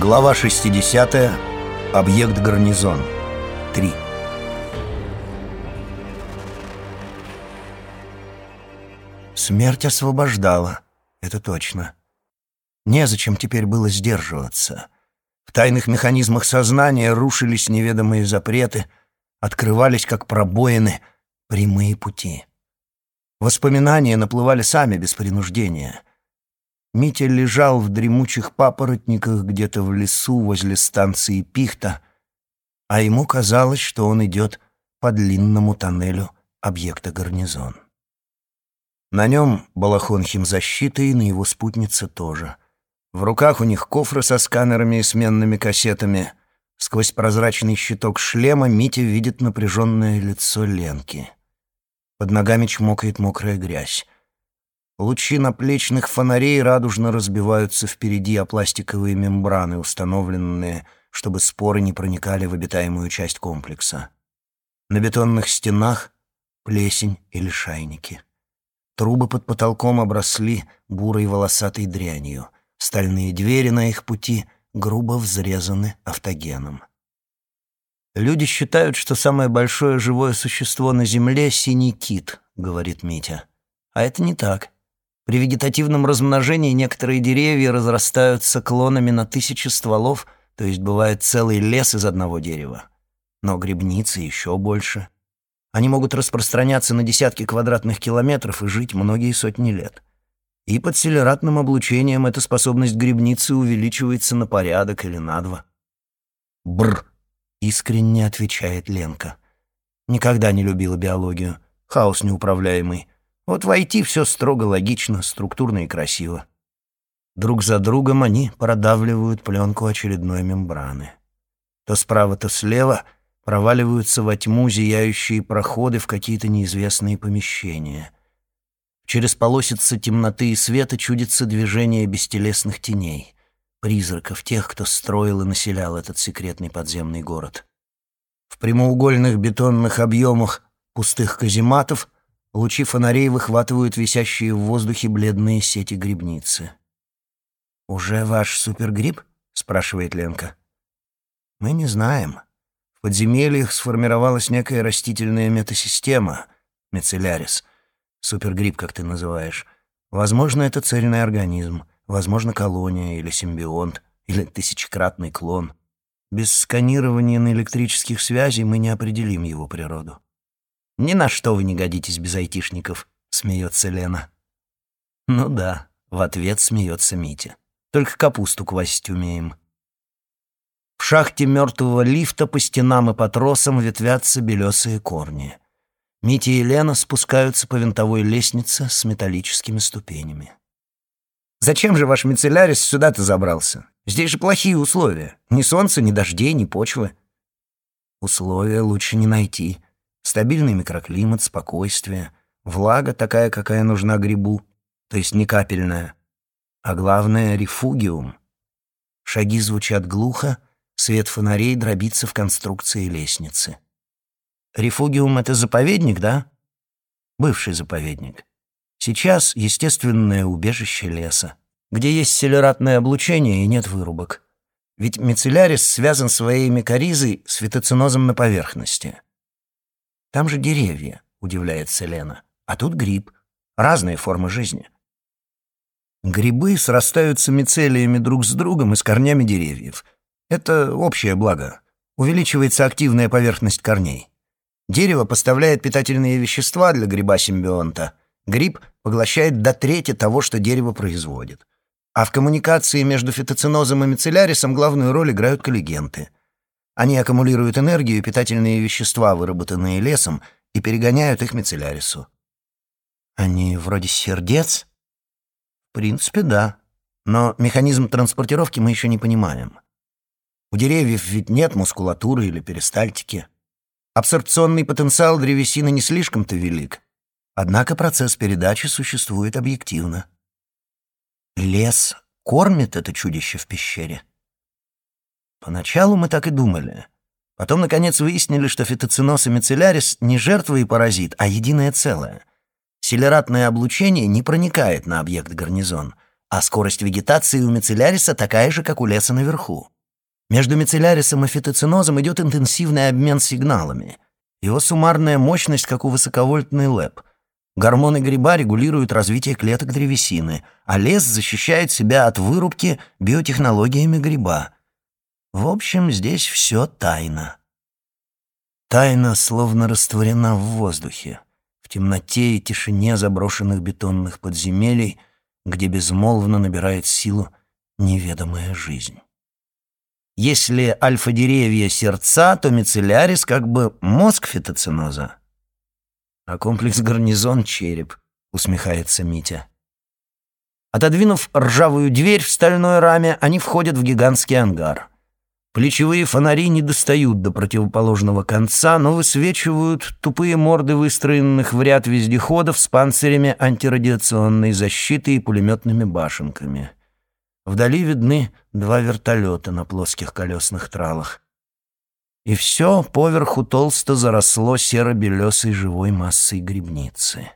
Глава 60. Объект гарнизон. 3. Смерть освобождала, это точно. Незачем теперь было сдерживаться. В тайных механизмах сознания рушились неведомые запреты, открывались, как пробоины, прямые пути. Воспоминания наплывали сами без принуждения — Митя лежал в дремучих папоротниках где-то в лесу возле станции Пихта, а ему казалось, что он идет по длинному тоннелю объекта гарнизон. На нем балахон химзащиты и на его спутнице тоже. В руках у них кофры со сканерами и сменными кассетами. Сквозь прозрачный щиток шлема Митя видит напряженное лицо Ленки. Под ногами чмокает мокрая грязь. Лучи наплечных фонарей радужно разбиваются впереди о пластиковые мембраны, установленные, чтобы споры не проникали в обитаемую часть комплекса. На бетонных стенах плесень или шайники. Трубы под потолком обросли бурой волосатой дрянью. Стальные двери на их пути грубо взрезаны автогеном. «Люди считают, что самое большое живое существо на Земле — синий кит», — говорит Митя. А это не так. При вегетативном размножении некоторые деревья разрастаются клонами на тысячи стволов, то есть бывает целый лес из одного дерева. Но грибницы еще больше. Они могут распространяться на десятки квадратных километров и жить многие сотни лет. И под селератным облучением эта способность грибницы увеличивается на порядок или на два. «Бр!» — искренне отвечает Ленка. Никогда не любила биологию. Хаос неуправляемый. Вот войти все строго логично, структурно и красиво. Друг за другом они продавливают пленку очередной мембраны. То справа, то слева проваливаются во тьму зияющие проходы в какие-то неизвестные помещения. Через полосицы темноты и света чудится движение бестелесных теней, призраков тех, кто строил и населял этот секретный подземный город. В прямоугольных бетонных объемах пустых казематов — Лучи фонарей выхватывают висящие в воздухе бледные сети грибницы. «Уже ваш супергриб?» — спрашивает Ленка. «Мы не знаем. В подземельях сформировалась некая растительная метасистема, мицеллярис, супергриб, как ты называешь. Возможно, это цельный организм, возможно, колония или симбионт, или тысячекратный клон. Без сканирования на электрических связей мы не определим его природу». «Ни на что вы не годитесь без айтишников», — смеется Лена. «Ну да», — в ответ смеется Митя. «Только капусту квасить умеем». В шахте мертвого лифта по стенам и по тросам ветвятся белесые корни. Митя и Лена спускаются по винтовой лестнице с металлическими ступенями. «Зачем же ваш мицеллярис сюда-то забрался? Здесь же плохие условия. Ни солнца, ни дождей, ни почвы». «Условия лучше не найти», Стабильный микроклимат, спокойствие, влага такая, какая нужна грибу, то есть не капельная. А главное — рефугиум. Шаги звучат глухо, свет фонарей дробится в конструкции лестницы. Рефугиум — это заповедник, да? Бывший заповедник. Сейчас естественное убежище леса, где есть селератное облучение и нет вырубок. Ведь мицеллярис связан своей микоризой с фитоцинозом на поверхности. Там же деревья, удивляется Лена. А тут гриб. Разные формы жизни. Грибы срастаются мицелиями друг с другом и с корнями деревьев. Это общее благо. Увеличивается активная поверхность корней. Дерево поставляет питательные вещества для гриба-симбионта. Гриб поглощает до трети того, что дерево производит. А в коммуникации между фитоцинозом и мицеллярисом главную роль играют коллегенты — они аккумулируют энергию и питательные вещества, выработанные лесом, и перегоняют их мицеллярису. Они вроде сердец? В принципе, да. Но механизм транспортировки мы еще не понимаем. У деревьев ведь нет мускулатуры или перистальтики. Абсорбционный потенциал древесины не слишком-то велик. Однако процесс передачи существует объективно. Лес кормит это чудище в пещере. Поначалу мы так и думали. Потом, наконец, выяснили, что фитоциноз и мицеллярис не жертва и паразит, а единое целое. Селератное облучение не проникает на объект гарнизон, а скорость вегетации у мицелляриса такая же, как у леса наверху. Между мицеллярисом и фитоцинозом идет интенсивный обмен сигналами. Его суммарная мощность, как у высоковольтной ЛЭП. Гормоны гриба регулируют развитие клеток древесины, а лес защищает себя от вырубки биотехнологиями гриба. В общем, здесь все тайна. Тайна словно растворена в воздухе, в темноте и тишине заброшенных бетонных подземелий, где безмолвно набирает силу неведомая жизнь. Если альфа-деревья — сердца, то мицеллярис как бы мозг фитоциноза. А комплекс гарнизон — череп, усмехается Митя. Отодвинув ржавую дверь в стальной раме, они входят в гигантский ангар. Плечевые фонари не достают до противоположного конца, но высвечивают тупые морды выстроенных в ряд вездеходов с панцирями антирадиационной защиты и пулеметными башенками. Вдали видны два вертолета на плоских колесных тралах. И все поверху толсто заросло серо-белесой живой массой грибницы.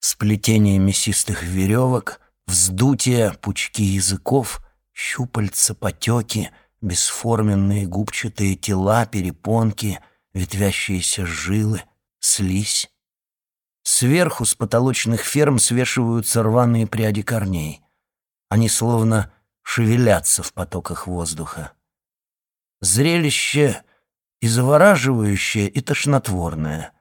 Сплетение мясистых веревок, вздутие, пучки языков, щупальца, потеки — бесформенные губчатые тела, перепонки, ветвящиеся жилы, слизь. Сверху с потолочных ферм свешиваются рваные пряди корней. Они словно шевелятся в потоках воздуха. Зрелище и завораживающее, и тошнотворное.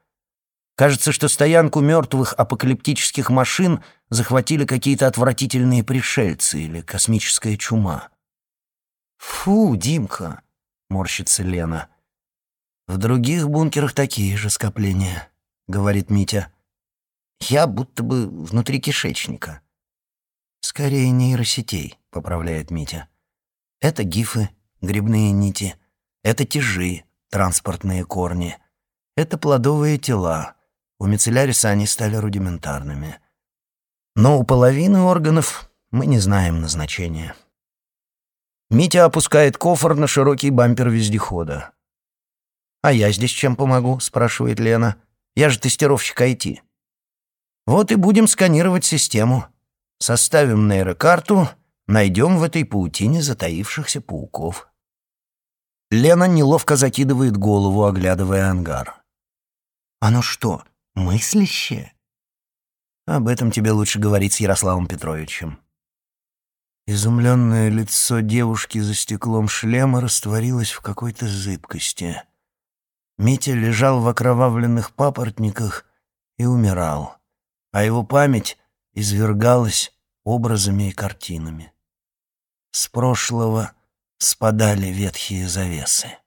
Кажется, что стоянку мертвых апокалиптических машин захватили какие-то отвратительные пришельцы или космическая чума. «Фу, Димка!» — морщится Лена. «В других бункерах такие же скопления», — говорит Митя. «Я будто бы внутри кишечника». «Скорее нейросетей», — поправляет Митя. «Это гифы, грибные нити. Это тяжи, транспортные корни. Это плодовые тела. У мицелляриса они стали рудиментарными. Но у половины органов мы не знаем назначения». Митя опускает кофр на широкий бампер вездехода. «А я здесь чем помогу?» — спрашивает Лена. «Я же тестировщик IT». «Вот и будем сканировать систему. Составим нейрокарту, найдем в этой паутине затаившихся пауков». Лена неловко закидывает голову, оглядывая ангар. «Оно что, мыслящее?» «Об этом тебе лучше говорить с Ярославом Петровичем». Изумленное лицо девушки за стеклом шлема растворилось в какой-то зыбкости. Митя лежал в окровавленных папоротниках и умирал, а его память извергалась образами и картинами. С прошлого спадали ветхие завесы.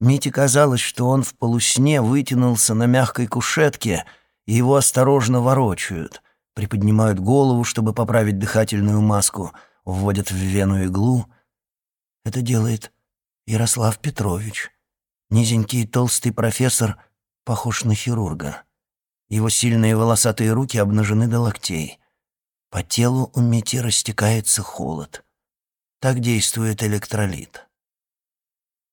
Мите казалось, что он в полусне вытянулся на мягкой кушетке, и его осторожно ворочают — приподнимают голову, чтобы поправить дыхательную маску, вводят в вену иглу. Это делает Ярослав Петрович. Низенький толстый профессор похож на хирурга. Его сильные волосатые руки обнажены до локтей. По телу у Мити растекается холод. Так действует электролит.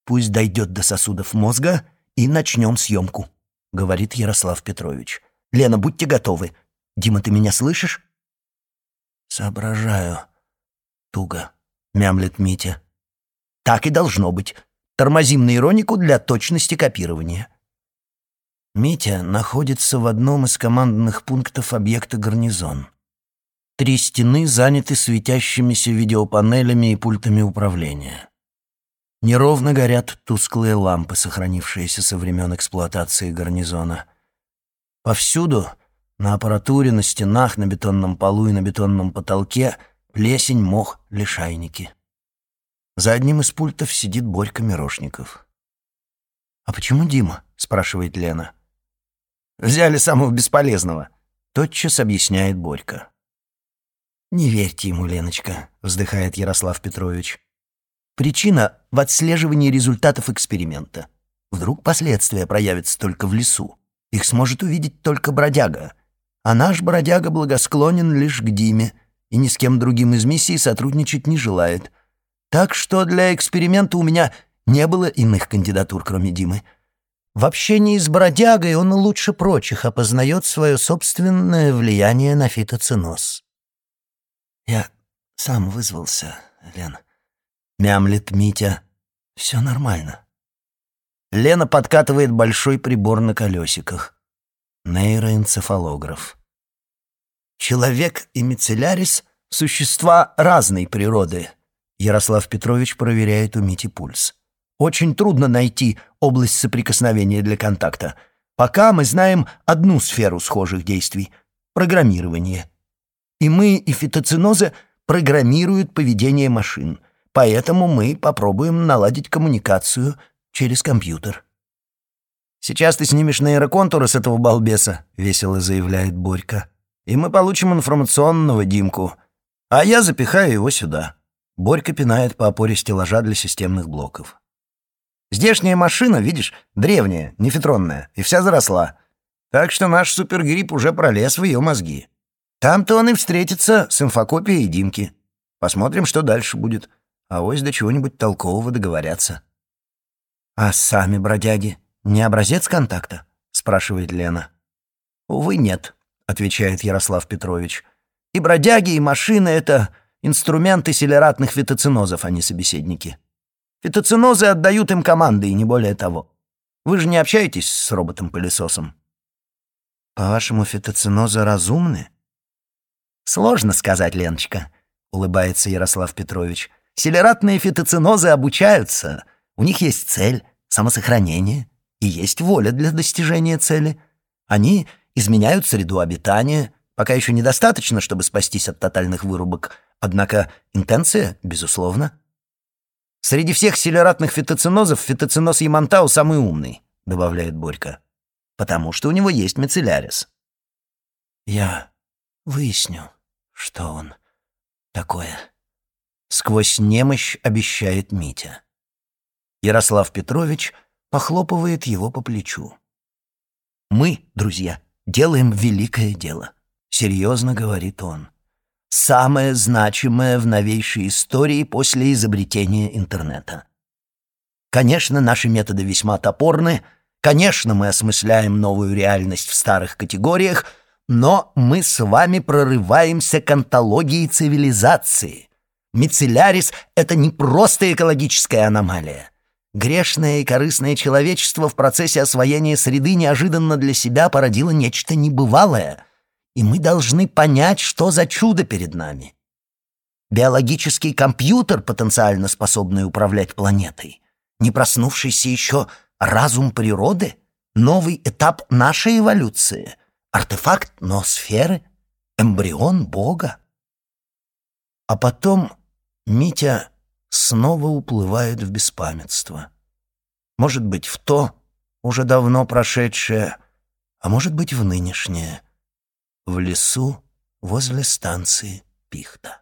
«Пусть дойдет до сосудов мозга, и начнем съемку», — говорит Ярослав Петрович. «Лена, будьте готовы. Дима, ты меня слышишь?» «Соображаю. Туго», — мямлет Митя. «Так и должно быть. Тормозим нейронику для точности копирования». Митя находится в одном из командных пунктов объекта «Гарнизон». Три стены заняты светящимися видеопанелями и пультами управления. Неровно горят тусклые лампы, сохранившиеся со времен эксплуатации гарнизона. Повсюду на аппаратуре, на стенах, на бетонном полу и на бетонном потолке плесень, мох, лишайники. За одним из пультов сидит Борька Мирошников. «А почему Дима?» — спрашивает Лена. «Взяли самого бесполезного», — тотчас объясняет Борька. «Не верьте ему, Леночка», — вздыхает Ярослав Петрович. «Причина в отслеживании результатов эксперимента. Вдруг последствия проявятся только в лесу. Их сможет увидеть только бродяга а наш бродяга благосклонен лишь к Диме и ни с кем другим из миссии сотрудничать не желает. Так что для эксперимента у меня не было иных кандидатур, кроме Димы. В общении с бродягой он лучше прочих опознает свое собственное влияние на фитоценоз. «Я сам вызвался, Лен», — мямлит Митя. «Все нормально». Лена подкатывает большой прибор на колесиках. Нейроэнцефалограф. Человек и мицеллярис — существа разной природы. Ярослав Петрович проверяет у Мити пульс. Очень трудно найти область соприкосновения для контакта. Пока мы знаем одну сферу схожих действий — программирование. И мы, и фитоцинозы программируют поведение машин. Поэтому мы попробуем наладить коммуникацию через компьютер. «Сейчас ты снимешь нейроконтуры с этого балбеса», — весело заявляет Борька. «И мы получим информационного Димку. А я запихаю его сюда». Борька пинает по опоре стеллажа для системных блоков. «Здешняя машина, видишь, древняя, нефитронная, и вся заросла. Так что наш супергрипп уже пролез в ее мозги. Там-то он и встретится с инфокопией Димки. Посмотрим, что дальше будет. А ось до чего-нибудь толкового договорятся». «А сами бродяги не образец контакта?» — спрашивает Лена. «Увы, нет», — отвечает Ярослав Петрович. «И бродяги, и машины — это инструменты селератных фитоцинозов, а не собеседники. Фитоцинозы отдают им команды, и не более того. Вы же не общаетесь с роботом-пылесосом?» «По-вашему, фитоцинозы разумны?» «Сложно сказать, Леночка», — улыбается Ярослав Петрович. «Селератные фитоцинозы обучаются». У них есть цель, самосохранение, и есть воля для достижения цели. Они изменяют среду обитания, пока еще недостаточно, чтобы спастись от тотальных вырубок, однако интенция, безусловно. Среди всех селератных фитоцинозов фитоциноз Ямантау самый умный, добавляет Борька, потому что у него есть мицеллярис. Я выясню, что он такое. Сквозь немощь обещает Митя. Ярослав Петрович похлопывает его по плечу. «Мы, друзья, делаем великое дело», — серьезно говорит он. «Самое значимое в новейшей истории после изобретения интернета. Конечно, наши методы весьма топорны, конечно, мы осмысляем новую реальность в старых категориях, но мы с вами прорываемся к антологии цивилизации. Мицеллярис — это не просто экологическая аномалия. Грешное и корыстное человечество в процессе освоения среды неожиданно для себя породило нечто небывалое, и мы должны понять, что за чудо перед нами. Биологический компьютер, потенциально способный управлять планетой, не проснувшийся еще разум природы, новый этап нашей эволюции, артефакт ноосферы, эмбрион Бога. А потом Митя снова уплывает в беспамятство. Может быть, в то, уже давно прошедшее, а может быть, в нынешнее, в лесу возле станции Пихта.